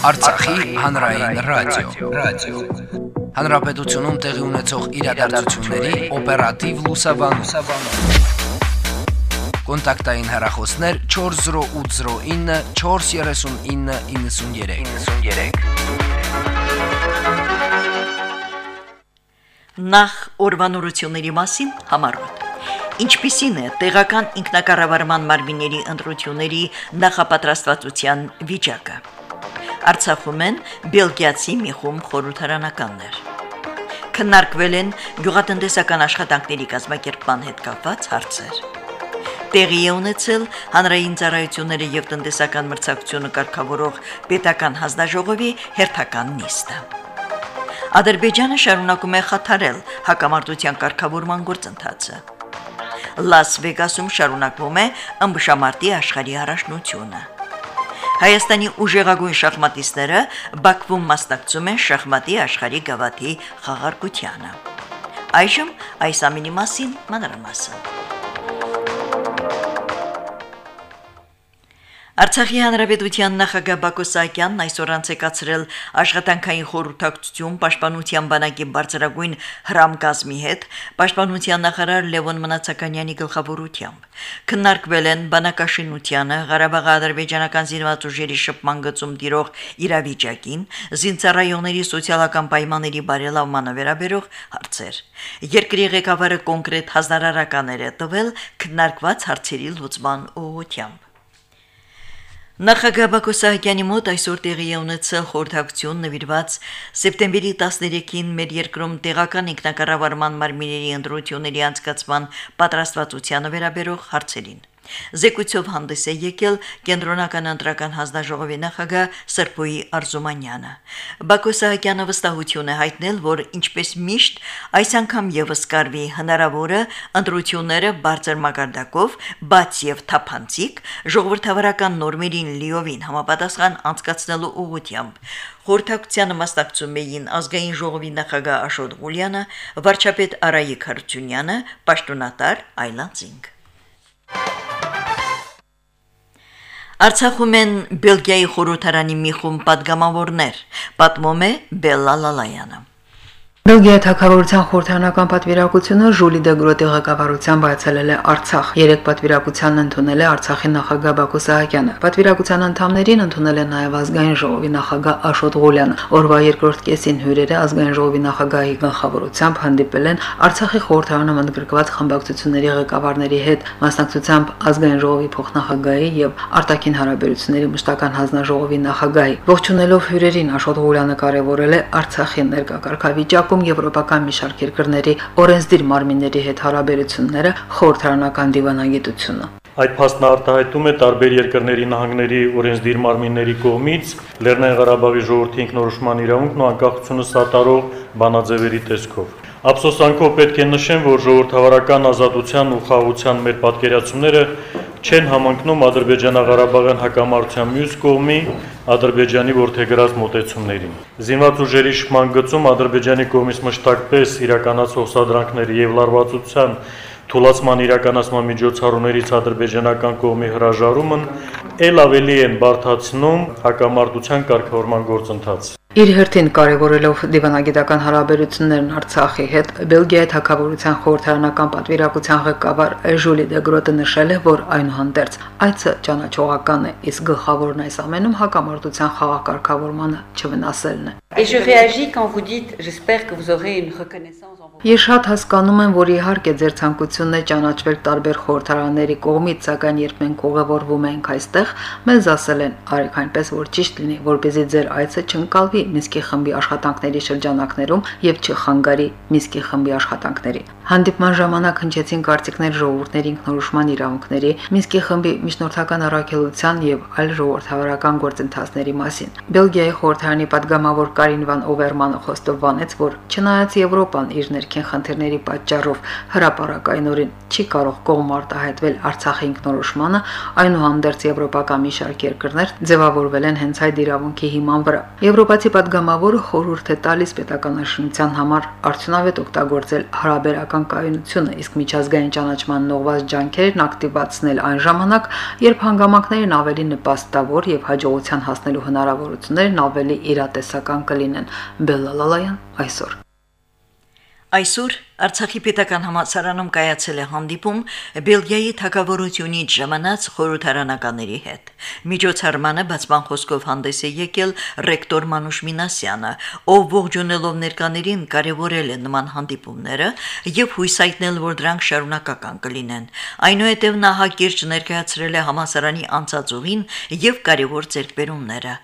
Արցախի հանրային ռադիո, ռադիո։ Հանրապետությունում տեղի ունեցող իրադարձությունների օպերատիվ լուսաբանում։ Կոնտակտային հեռախոսներ 40809 43993։ 93։ Նախ օրվանորությունների մասին համարոտ։ Ինչպիսին է տեղական ինքնակառավարման մարմինների ընտրությունների նախապատրաստվածության վիճակը։ Արցախում են բելգիացի մի խումբ խորհրդարանականներ։ Քննարկվել են գյուղատնտեսական աշխատանքների կազմակերպման հետ կապված հարցեր։ Տեղի է ունեցել հանրային ծառայությունները եւ տնտեսական մրցակցությունը կարգավորող պետական հանձնաժողովի հերթական նիստը։ Ադրբեջանը շարունակում է խաթարել հակամարտության կարգավորման գործընթացը։ Լաս Վեգասում շարունակվում է ըմբշամարտի աշխարհի առաջնությունը։ Հայաստանի ուժեղագույն շախմատիստները Բաքվում մասնակցում են շախմատի աշխարհի գավաթի խաղարկությանը։ Այժմ այս ամինի մասին մանրամասն։ Արցախի հանրապետության նախագահ Բակո Սահակյանն այսօր անցեկացրել աշխատանքային խորհրդակցություն պաշտպանության բանակի բարձրագույն հրամկազմի հետ պաշտպանության նախարար Լևոն Մնացականյանի գլխավորությամբ։ Քննարկվել են բանակաշինությանը, Ղարաբաղի ադրբեջանական զինված ուժերի շփման գծում տիրող իրավիճակին, զինծառայողների սոցիալական պայմանների բարելավմանը վերաբերող հարցեր։ Երկրի ղեկավարը կոնկրետ հանրարարականներ է տվել քննարկված հարցերի լուծման ուղղությամբ։ Նախագահ Բակո Սահակյանի մոտ այսօր տեղի է ունեցել խորհրդակցություն նվիրված սեպտեմբերի 13-ին մեր երկրում տեղական ինքնակառավարման մարմինների ընտրությունների անցկացման պատրաստվածությանը վերաբերող հարցերին։ Զեկույցով հանդես է եկել կենտրոնական ընտրական հանձնաժողովի նախագահ Սրփոյի Արզումանյանը։ Բակո Սահակյանը վստահություն է հայտնել, որ ինչպես միշտ այս անգամ եւս կարվի հնարավորը ընտրությունները բարձր մակարդակով, բաց եւ թափանցիկ ժողովրդավարական նորմերին լիովին համապատասխան անցկացնելու ուղղությամբ։ Խորհրդակցությանը մասնակցում էին ազգային ժողովի նախագահ Աշոտ Ղուլյանը, վարչապետ Արայիկ Հարությունյանը, պաշտոնատար Այլանդզինգ։ Արցախում են Բելգիայի խորհրդարանի մի խումբ падգամավորներ, պատմում է Բելլա Լալայանը։ Բելգիայի թակավորության խորհրդանական պատվիրակությունը Ժուլի դե Գրոտի ղեկավարությամբ այցելել է Արցախ։ Երեք պատվիրակությանն ընդունել է Արցախի նախագահ Բակո Սահակյանը։ Պատվիրակության անդամներին ընդունել է նաև ազգային ժողովի նախագահ Աշոտ Ղուլյանը։ Օրվա երկրորդ կեսին հյուրերը ազգային ժողովի նախագահի գլխավորությամբ հանդիպել են Արցախի խորհրդարանում ընդգրկված խմբակցությունների ղեկավարների հետ, մասնակցությամբ ազգային ժողովի փոխնախագահի եւ արտաքին հարաբերությունների մշտական հանձնաժողովի նախագահի։ Ողջունելով հյուրերին Աշոտ Ղուլյանը կարևորել է Արցախի ներկա կարգավիճակում Իրաքում եվրոպական մի շարք երկրների օրենսդիր մարմինների հետ հարաբերությունները խորհրդարանական դիվանագիտությունը Այդ փաստն արտահայտում է տարբեր երկրների նահանգների օրենսդիր մարմինների կողմից Լեռնային Ղարաբաղի ժողովրդի ինքնորոշման իրավունքն ու անկախությունը սատարող բանաձևերի տեսքով։ Ափսոսանքով պետք է նշեմ, որ ժողովրդավարական ազատության ու խաղաղության մեր պատկերացումները չեն համընկնում Ադրբեջանա-Ղարաբաղյան հակամարտության մյուս կողմի Ադրբեջանի որթեգրած մոտեցումներին։ Զինված ուժերի շման գծում Ադրբեջանի կողմից մշտակպես իրականացող սադրանքների եւ լարվածության թուլացման իրականացման միջոցառումներից ադրբեջանական կողմի հրաժարումն ել ավելի են բարթացնում հակամարտության կարգավորման գործընթացը։ Իր հերթին կարևորելով դիվանագիտական հարաբերություններն Արցախի հետ, Բելգիայի թակավորության խորհրդարանական պատվիրակության ղեկավար Ժուլի Դեգրոտը նշել է, որ այնուհանդերձ այցը ճանաչողական է, իսկ գլխավորն այս ամենում հակամարտության խաղակարգավորմանը չվնասելն է։ Ես շատ հասկանում եմ, որ իհարկե ձեր ցանկությունն է ճանաչվել տարբեր խորհրդարանների կողմից, սակայն երբ մենք ուղևորվում ենք այստեղ, մեզ ասել են, արեք այնպես, որ ճիշտ լինի, որպեսզի ձեր այցը չընկալվի չխանգարի Մինսկի խմբի աշխատանքների շրջանակներում եւ չխանգարի Մինսկի խմբի աշխատանքների։ Հանդիպման ժամանակ հնչեցին կարծիքներ ժողովուրդների ինքնորոշման իրավունքների, Մինսկի խմբի միջնորդական առաքելության եւ այլ ժողովրդավարական գործընթացների մասին։ Բելգիայի խորհրդարանի падգամավոր Կարին վան Օվերմանը խոստովանեց, որ չնայած Եվրոպան իր ներքին խնդիրների պատճառով հրաապարակայնորեն չի կարող կողմարտահայտվել Արցախի ինքնորոշմանը, այնուհանդերձ եվրոպական մի շարք երկրներ ձևավորվել են հենց այդ իրավունքի հիման վրա։ Եվրոպացի Քաղաքի падգամավորը խորհուրդ է տալիս պետականաշինության համար արդյունավետ օգտագործել հարաբերական կայունությունը, իսկ միջազգային ճանաչման նողված ջանքերն ակտիվացնել այն ժամանակ, երբ հանգամանքներն ավելի նպաստավոր եւ հաջողության հասնելու հնարավորություններն ավելի իրատեսական կլինեն։ Բելլալալայան այսօր։ Այսօր Արցախի պետական համալսարանում կայացել է հանդիպում Բելգիայի թագավորությունից ժամանած խորհրդարանականների հետ։ Միջոցառմանը բացման խոսքով հանդես է եկել ռեկտոր Մանուշ Մինասյանը, ով ողջունելով ներկաներին կարևորել է նման հանդիպումները եւ հույսայտնել, որ դրանք շարունակական կլինեն։ Այնուհետև նա հակիրճ ներկայացրել է համալսարանի անցածուղին եւ կարևոր ձեռքբերումները։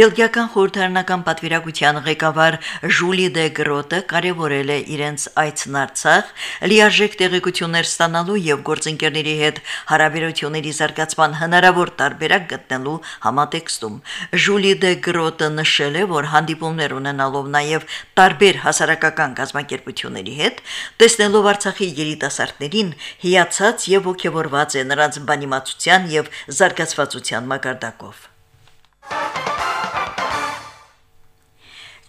Բելգիական խորհրդարանական պատվիրակության ղեկավար Ժուլի դե Գրոտը կարևորել է իրենց այցն Արցախ լիարժեք տեղեկություններ ստանալու եւ գործընկերների հետ հարաբերությունների զարգացման հնարավոր տարբերակ գտնելու համատեքստում։ Ժուլի դե Գրոտը նշել է, որ հանդիպումներ ունենալով նաեւ տարբեր հասարակական գազམ་ակերպությունների հետ, տեսնելով Արցախի երիտասարդներին հիացած եւ ողջավորված է նրանց բանիմացության եւ զարգացվածության մակարդակով։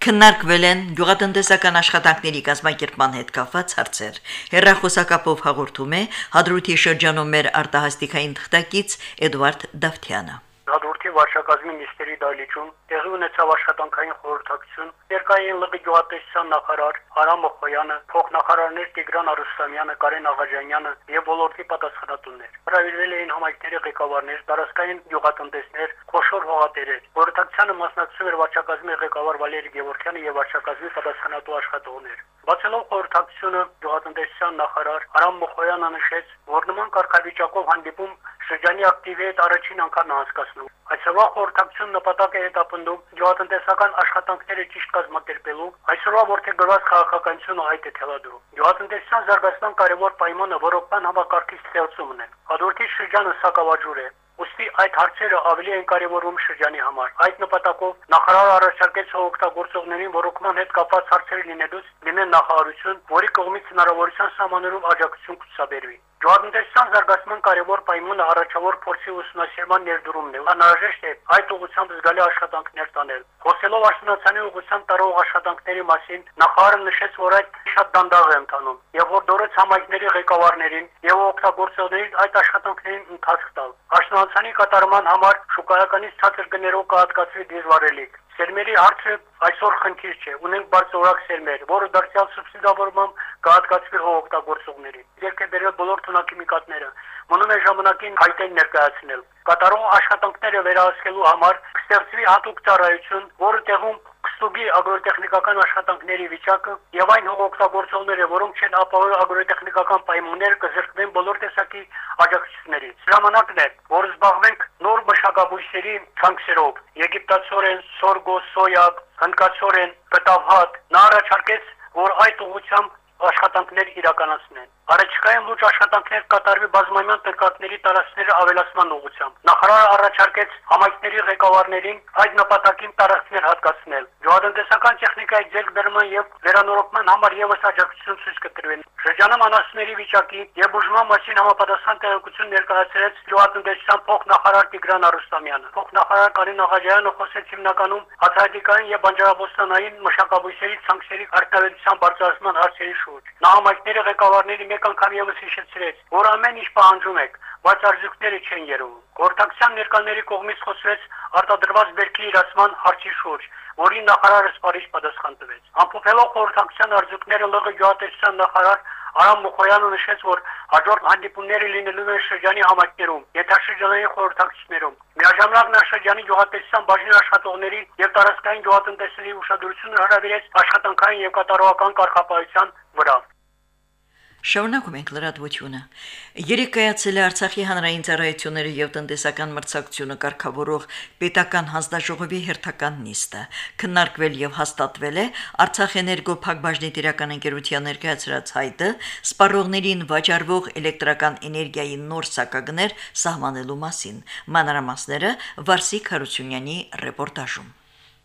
Քննարկվել են գյուղատնտեսական աշխատանքների կազմակերպման հետ կապված հարցեր։ Հերրախոսակապով հաղորդում է Հադրութի շրջանում մեր արտահասթիկային թղթակից Էդվարդ Դավթյանը։ Հադրութի վարչակազմի նիստերի դահլիճում տեղի ունեցավ աշխատանքային խորհրդակցություն ներկային ԼՂ գյուղատնտեսության նախարար Արամ Օխոյանը, փոխնախարարներ Տիգրան Արուստամյանը, Կարեն Աղաջանյանը եւ ոլորտի պատասխանատուներ։ Հրավիրվել էին համայնքների ղեկավարներ, տարածքային գյուղատնտեսներ, խոշոր հողատերեր։ Խորհրդակցությանը մասնակցում էր վարչակազմի ղեկավար Վալերի Գևորգյանը եւ վարչակազմի պատասխանատու աշխատողներ։ Բացելով խորհրդակցությունը գյուղատնտեսության նախարար Արամ Մոխոյանը նշեց, որ նման կարգավիճակով հանդիպում Շրջանի ակտիվի հետ առաջին անգամ անցկացնում։ Այսօրվա խորհրդակցություն նպատակ է հետապնդում գյուղատնտեսական աշխատանքները ճիշտ կազմակերպելու, այսօրվա ողջագրված քաղաքականությունը այդ է թելադրում։ Գյուղատնտեսության զարգացման կարևոր պայմանը Եվրոպան համակարգի ստեղծումն է։ Հաջորդի շրջանը սակավաջուր է, Ոստի այդ հարցերը ավելի են կարևորում շրջանի համար։ Այդ նպատակով նախարարը առաջարկեց հողօգտագործողներին ռոկման հետ կապված հարցերը լինելուց լինեն նախարարություն, որի կողմից հնարավորության սահմաններով աջակցություն կցուցաբերվի։ Գյուղատնտեսության զարգացման կարևոր պայմանը առաջավոր փորձի ուսումնասիրման ներդրումն է։ Անհրաժեշտ է այդ ուղղությամբ զգալի աշխատանքներ տանել։ Խոսելով աշնանացանի ուղղությամբ տարող աշխատանքների մասին, նախարարը նշեց, որ այդ շատ դանդաղ է ընթանում եւ որ դորեց համայնքների ղեկավարներին եւ օգտագործողներին այդ աշխատանքներին ընթացք տալ։ Աշնանացանի կատարման համար շուկայականից ցածր գներով կհատկացվի դիզվարելիք։ Սերմերի հարցը այսօր խնդիր չէ։ Ունենք բարձրորակ սերմեր, որը դարձյալ սուբսիդավորմամբ կհատկացվի հողօգտագործողներին։ Երկե բերել բոլոր թունակիմիկատները։ Մնում է ժամանակին հայտեն ներկայացնել։ Կատարող աշխատանքները վերահսկելու համար կստեղծվի հատուկ ծառայություն, որը տեղում կստուգի ագրոտեխնիկական աշխատանքների վիճակը եւ այն հողօգտագործողները, որոնք չեն ապահովել ագրոտեխնիկական պայմաններ, կզրկվեն բոլոր տեսակի աջակցություններից։ Ժամանակն է, որ զբաղվենք նոր մշակաբույսերի ցանքերով։ Եգիպտացորեն, սորգո, սոյա, հնդկացորեն, կտավհատ։ Նա առաջարկեց, որ այդ ուղղությամբ աշխատանքներ իրականացնեն։ Առաջիկայում լուրջ աշխատանքներ կատարվի բազմամյան տնկատների տարածքների ավելացման ուղղությամբ։ Նախարարը առաջարկեց համայնքների ղեկավարներին այդ նպատակին տարածքներ հատկացնել։ Գյուղատնտեսական տեխնիկայի ձեռքբերման եւ վերանորոգման համար եւս աջակցություն ցույց կտրվեն։ Շրջանում անասունների վիճակի եւ բուժման մասին համապատասխան տեղեկություն ներկայացրեց գյուղատնտեսության փոխնախարար Տիգրան Արուստամյանը։ Փոխնախարար Կարին Աղաջյանը խոսեց հիմնականում հացահատիկային եւ բանջարաբոստանային մշակաբույսերի ցանքերի արտադրության բարձրացման հարցերի շուրջ։ Նա համայնքների ղեկավարների մեկ անգամ եւս հիշեցրեց, որ ամեն ինչ պահանջում եք, բայց արժեքները չեն երևում։ Գործակցության ներկաների կողմից խոսվեց արտադրված բերքի իրացման հարցի շուրջ, որին նախարարը սպարիչ պատասխան տվեց։ Ամփոփելով խորհրդակցության արժեքները ԼՂ գյուղատնտեսության նախարար Արամ Մոխոյանը նշեց, որ հաջորդ հանդիպումները լինելու են շրջանի համայնքներում, ենթաշրջանային խորհրդակցություններում։ Միաժամանակ նա շրջանի գյուղատնտեսության բաժնի աշխատողների եւ տարածքային գյուղատնտեսների ուշադրությունը հրավիրեց աշխատանքային եւ կատարողական կարգապահության Շարունակում ենք լրատվությունը։ Երեք կայացել է Արցախի հանրային ծառայությունների եւ տնտեսական մրցակցությունը կարգավորող պետական հանձնաժողովի հերթական նիստը։ Քննարկվել եւ հաստատվել է Արցախ էներգո փակbaşնի տիրական ընկերության ներկայացրած հայտը սպառողներին վաճառվող էլեկտրական էներգիայի նոր սակագներ սահմանելու մասին։ Մանրամասները Վարսիկ Հարությունյանի ռեպորտաժում։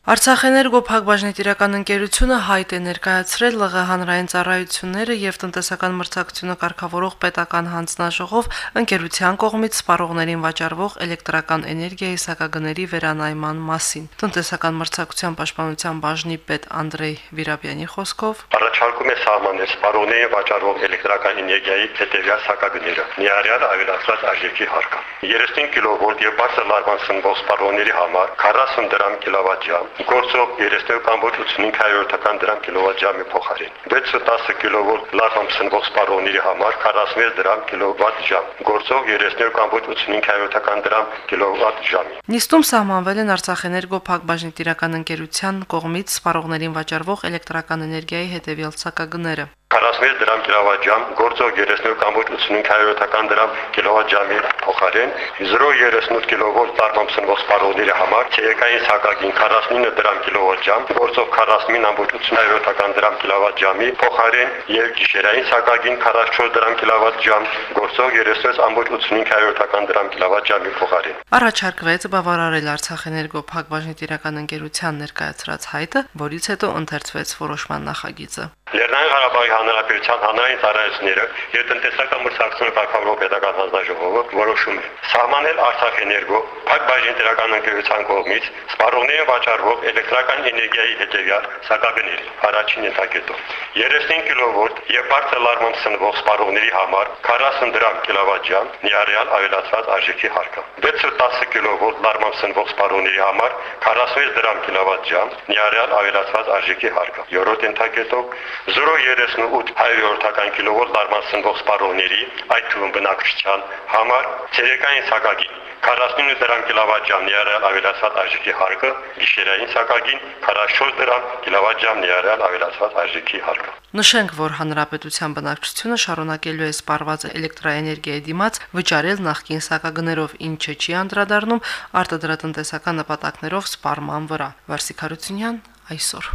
Արցախեներգո Փակbaşնետիրական ընկերությունը հայտ է ներկայացրել ԼՂ հանրային ծառայությունները եւ տնտեսական մրցակցությունը կարգավորող պետական հանձնաժողով ընկերության կողմից սպառողներին վաճառվող էլեկտրական էներգիայի սակագների վերանայման մասին։ Տնտեսական մրցակցության պաշտպանության բաժնի պետ Անդրեյ Վիրաբյանի խոսքով. Առաջարկում է սահմանել սպառողներին վաճառվող էլեկտրական էներգիայի հետևյալ սակագները՝ միարյալ ավելացված արժեքի հարկը 35 կիլովոլտ եւ բարձր լարման սնվող սպառողների համար 40 դրամ կիլովատժամ գործող 32.85 դրամ կիլովատժամի փոխարեն 610 կիլովոլտ լարմամբ սնվող սպառողների համար 46 դրամ կիլովատժամ գործող 32.85 դրամ կիլովատժամի Նիստում սահմանվել են Արցախեներգո Փակbaşնետիրական ընկերության կողմից սպառողներին վաճառվող էլեկտրական էներգիայի հետևյալ սակագները 46 դրամ կիլովատժամ, գործող 32.85 դրամ կիլովատժամի փոխարեն 0.38 կիլովոլտ տարմամբ սնվող սպառողների համար ցերեկային սակագին 49 դրամ կիլովատժամ, գործող 49.87 դրամ կիլովատժամի փոխարեն եւ գիշերային սակագին 44 դրամ կիլովատժամ, գործող 36.85 դրամ կիլովատժամի փոխարեն։ Առաջարկվեց բավարարել Արցախեներգո Փակbaşնետիրական ընկերության ներկայացրած հայտը, որից հետո ընթերցվեց որոշման նախագիծը։ Լեռնային Ղարաբաղի Հանրապետության հանրային ծառայությունները եւ տնտեսական մրցակցությունը կարգավորող պետական հանձնաժողովը որոշում է սահմանել Արցախ էներգո Փակ բաժնետերական ընկերության կողմից սպառողներին վաճառվող էլեկտրական էներգիայի հետևյալ սակագների առաջին ենթակետով 35 կիլովոլտ եւ բարձր լարմամբ սնվող սպառողների համար 40 դրամ կիլովատժամ միարյալ ավելացված արժեքի հարկը 610 կիլովոլտ լարմամբ սնվող սպառողների համար 46 դրամ կիլովատժամ միարյալ ավելացված արժեքի հարկը երրորդ ենթակետով 0.38 հայրորդական կիլովոլտ լարման սնվող սպառողների, այդ թվում բնակչության համար ցերեկային սակագին 49 դրամ կիլովատժամ ներառյալ ավելացված արժեքի հարկը, գիշերային սակագին 44 դրամ կիլովատժամ ներառյալ ավելացված արժեքի հարկը։ Նշենք, որ հանրապետության բնակչությունը շարունակելու է սպառված էլեկտրաէներգիայի դիմաց վճարել նախկին սակագներով, ինչը չի անդրադառնում արտադրատնտեսական նպատակներով սպառման վրա։ Վարսիկ Հարությունյան այսօր։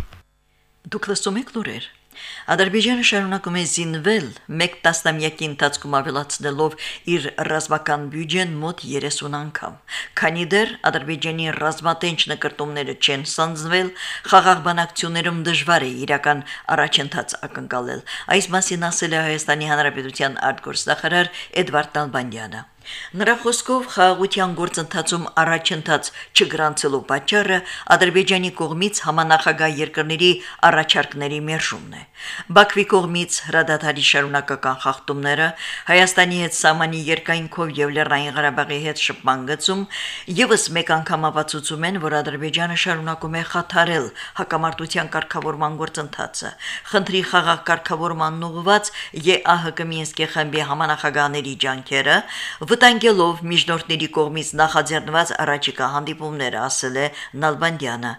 Դուք լսում եք լուրեր։ Ադրբեջանը շարունակում է զինվել մեկ տասնամյակի ընթացքում ավելացնելով իր ռազմական բյուջեն մոտ 30 անգամ։ Քանի դեռ Ադրբեջանի ռազմատենչ նկարտումները չեն սանձնվել, խաղաղ բանակցություններում դժվար է իրական առաջընթաց ակնկալել։ Այս մասին ասել է Հայաստանի Հանրապետության արտգործնախարար Էդվարդ Նալբանդյանը։ Նրա խոսքով խաղաղության գործընթացում առաջընթաց չգրանցելու պատճառը Ադրբեջանի կողմից համանախագահ երկրների առաջարկների մերժումն է։ Բաքվի կողմից հրադադարի շարունակական խախտումները, Հայաստանի հետ սահմանի երկայնքով եւ Լեռնային Ղարաբաղի հետ շփման գծում եւս մեկ անգամ ապացուցում են, որ Ադրբեջանը շարունակում է խաթարել հակամարտության կարգավորման գործընթացը։ Խնդրի խաղաղ կարգավորման ուղղված ԵԱՀԿ Մինսկի խմբի համանախագահների ջանքերը վտանգելով միջնորդների կողմից նախաձեռնված առաջիկա հանդիպումները, ասել է Նալբանդյանը։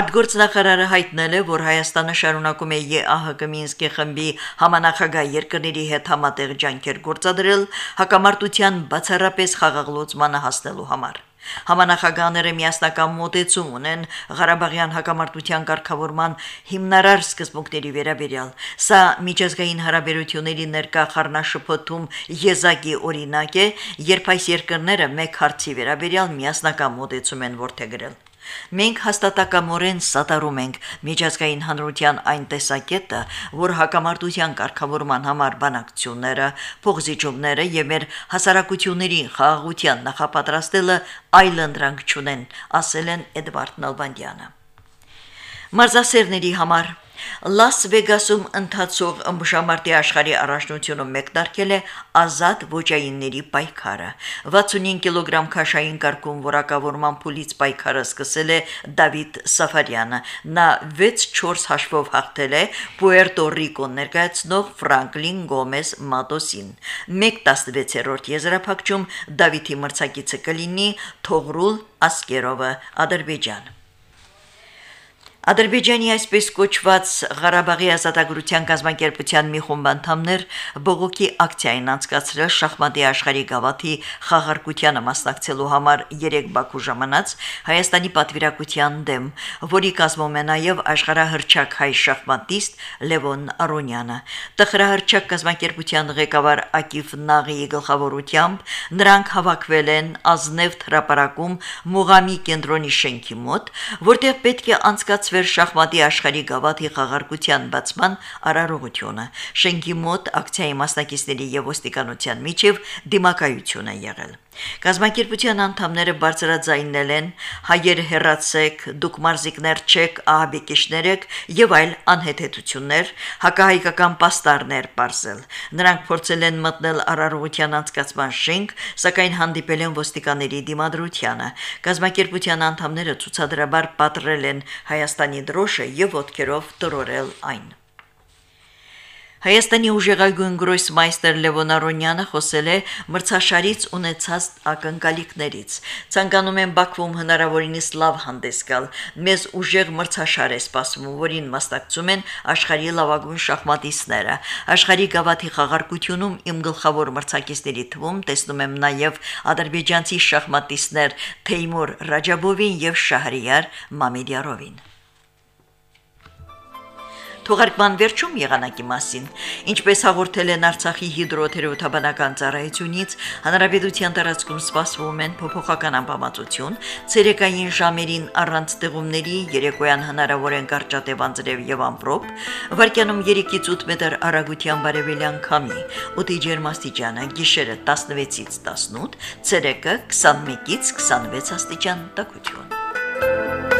Արտգործնախարարը հայտնել է, որ Հայաստանը շարունակում է ԵԱՀԿ Մինսկի խմբի համանախագահ երկրների հետ համատեղ ջանքեր գործադրել հակամարտության բացառապես խաղաղլուծմանը հասնելու համար։ Համանախագաները միասնական մոտեցում ունեն Ղարաբաղյան հակամարտության ղեկավարման հիմնարար սկզբունքների վերաբերյալ։ Սա միջազգային հարաբերությունների ներկա խառնաշփոթում եզակի օրինակ է, երբ այս երկրները մեկ հարցի վերաբերյալ միասնական մոտեցում են որթեգրել։ Մենք հաստատակամորեն սատարում ենք միջազգային հանրության այն տեսակետը, որ հակամարտության կարգավորման համար բանակցությունները, փողզիջումները եւ մեր հասարակությունների խաղաղության նախապատրաստելը այլ ընդրանք չունեն, ասել են Էդվարդ Նալբանդյանը։ Մարզասերների համար Լաս Վեգասում ընթացող ըմբշամարտի աշխարհի առաջնությունում մեկնարկել է ազատ ոչայինների պայքարը։ 65 կիլոգրամ քաշային կարգում որակավորման փուլից պայքարը սկսել է Դավիթ Սաֆարյանը։ Նա 6-4 հաշվով հաղթել է Պուերտո Ռիկո ներկայացնող Ֆրանկլին Գոմես Մատոսին։ 1-16-րդ եզրափակում Դավիթի մրցակիցը կլինի Թողրուլ Ասկերովը, Ադրբեջան։ Ադրբեջանի այսպես կոչված Ղարաբաղի ազատագրության կազմակերպության մի խումբ անդամներ բողոքի ակցիային անցկացրել շախմատի աշխարհի գավաթի խաղարկությանը մասնակցելու համար 3 Բաքու ժամանած Հայաստանի պատվիրակության դեմ, որի կազմում է նաև աշխարհահռչակ հայ շախմատիստ Լևոն Արոնյանը։ Տխրահռչակ կազմակերպության ղեկավար Ակիվ Նաղիի գլխավորությամբ նրանք հավաքվել են Ազնև հրապարակում Մուղամի կենտրոնի շենքի մոտ, որտեղ պետք է անցկաց ստացվեր շախմատի աշխարհի գավաթի խաղարկության բացման արարողությունը։ Շենքի մոտ ակցիայի մասնակիցների եւ ոստիկանության միջև դիմակայություն է եղել։ Գազམ་ակերպության անդամները բարձրաձայնել են. Հայեր հերացեք, դուք մարզիկներ չեք, ահաբեկիչներ եք եւ այլ անհեթեթություններ, հակահայկական պաստառներ բարձել։ Նրանք փորձել են մտնել արարողության անցկացման շենք, սակայն հանդիպել են ոստիկաների դիմադրությանը։ Գազམ་ակերպության անդամները ցուցադրաբար պատրել են Հայաստանի դրոշը եւ ոտքերով տրորել այն։ Հայաստանի ուժեղագույն գրոսմայստեր Լևոն Արոնյանը խոսել է մրցաշարից ունեցած ակնկալիքներից։ Ցանկանում են Բաքվում հնարավորինս լավ հանդես գալ։ Մեզ ուժեղ մրցաշար է սպասվում, որին մասնակցում են աշխարհի լավագույն շախմատիստները։ Աշխարհի գավաթի խաղարկությունում իմ գլխավոր մրցակիցների թվում տեսնում եմ նաև ադրբեջանցի շախմատիստներ Թեյմուր Ռաջաբովին եւ Շահրիար Մամեդյարովին։ Թողարկման վերջում եղանակի մասին, ինչպես հաղորդել են Արցախի հիդրոթերապևտաբանական ծառայությունից, հանրապետության տարածքում սպասվում են փոփոխական անբավարարություն, ցերեկային ժամերին առանց ձեղումների երեկոյան հնարավոր են կարճատև անձրև եւ ամպրոպ, վարկյանում 3-ից 8 մետր արագության բարևելյան քամի, օդի ջերմաստիճանը գիշերը 16-ից 18, ցերեկը 21-ից 26 աստիճան տաքություն։